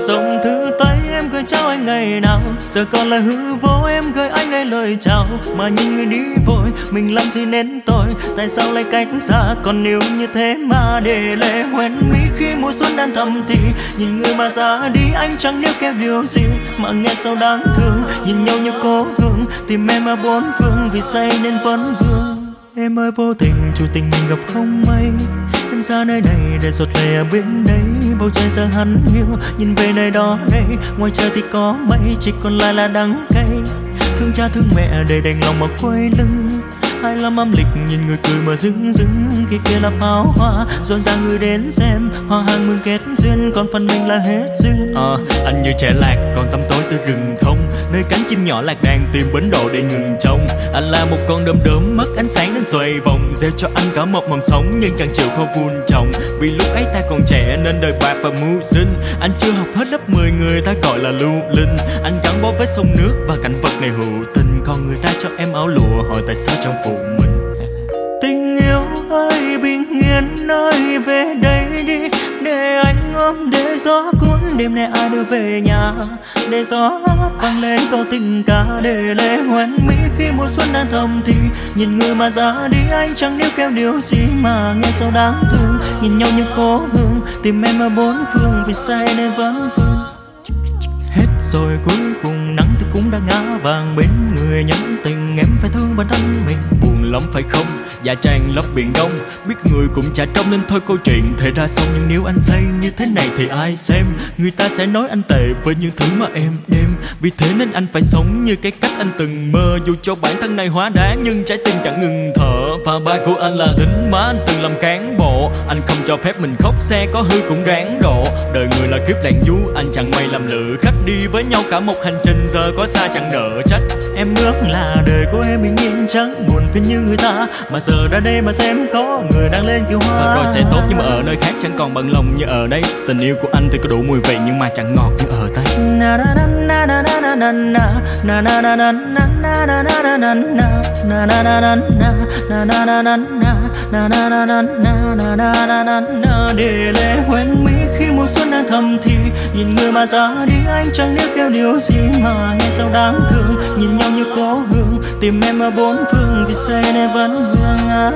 dòng thư tay em gửi trao anh ngày nào? Giờ còn là hư vô em gửi anh đây lời chào. Mà nhìn người đi vội, mình làm gì nên tội? Tại sao lại cách xa? Còn nếu như thế mà để lệ hoen mỹ khi mùa xuân đang thầm thì? Nhìn người mà ra đi, anh chẳng nếu kéo điều gì. Mà nghe sao đáng thương, nhìn nhau như cố hương. Tìm em ở bốn phương, vì say nên vẫn vương. Em ơi, vô tình chủ tình mình gặp không may em ra nơi này để giọt lệ ở bên đây bầu trời giờ hắn hiu nhìn về nơi đó đây ngoài trời thì có mây, chỉ còn lại là đắng cay. Thương cha thương mẹ để đành lòng mà quay lưng hai lăm âm lịch nhìn người cười mà dưng dưng kia kia là pháo hoa. Rộn ràng người đến xem hoa hàng mừng kết duyên còn phần mình là hết duyên. À, anh như trẻ lạc còn tâm tối giữa rừng thông. Nơi cánh chim nhỏ lạc đàn tìm bến độ để ngừng trông. Anh là một con đom đóm mất ánh sáng đến xoay vòng. Gieo cho anh cả một mầm sống nhưng chẳng chịu khô vun trồng. Vì lúc ấy ta còn trẻ nên đời bạc và mưu sinh. Anh chưa học hết lớp 10 người ta gọi là lưu linh. Anh gắn bó với sông nước và cảnh vật này hữu tình. Còn người ta cho em áo lụa hỏi tại sao trong phụ mình. Tình yêu ơi bình yên ơi về đây đi. Để anh ôm, để gió cuốn đêm nay ai đưa về nhà. Để gió vang lên câu tình ca, để lệ hoen mỹ khi mùa xuân đang thầm thì. Nhìn người mà ra đi, anh chẳng níu kéo điều gì mà nghe sao đáng thương. Nhìn nhau như cố hương, tìm em ở bốn phương vì say nên vẫn vương hết rồi, cuối cùng nắng thì cũng đã ngã vàng bên người nhắn tình. Em phải thương bản thân mình, buồn lắm phải không? Dạ trang lấp biển đông, biết người cũng chả trông nên thôi câu chuyện thể ra xong. Nhưng nếu anh say như thế này thì ai xem? Người ta sẽ nói anh tệ với những thứ mà em đem. Vì thế nên anh phải sống như cái cách anh từng mơ. Dù cho bản thân này hóa đá nhưng trái tim chẳng ngừng thở. Và ba của anh là lính má anh từng làm cán bộ. Anh không cho phép mình khóc, xe có hư cũng ráng độ đời người là kiếp lạng du, anh chẳng may làm lựa khách đi với nhau cả một hành trình, giờ có xa chẳng nợ trách em ước là đời của em bình yên chẳng buồn phiền như như người ta mà giờ ra đây mà xem có người đang lên kiều hoa và rồi sẽ tốt nhưng mà ở nơi khác chẳng còn bằng lòng như ở đây tình yêu của anh thì có đủ mùi vị nhưng mà chẳng ngọt như ở đây để lệ quên mi mùa xuân đang thầm thì nhìn người mà ra đi anh chẳng biết kêu điều gì mà nghe sao đáng thương. Nhìn nhau như cố hương, tìm em ở bốn phương vì say nên vẫn vương áo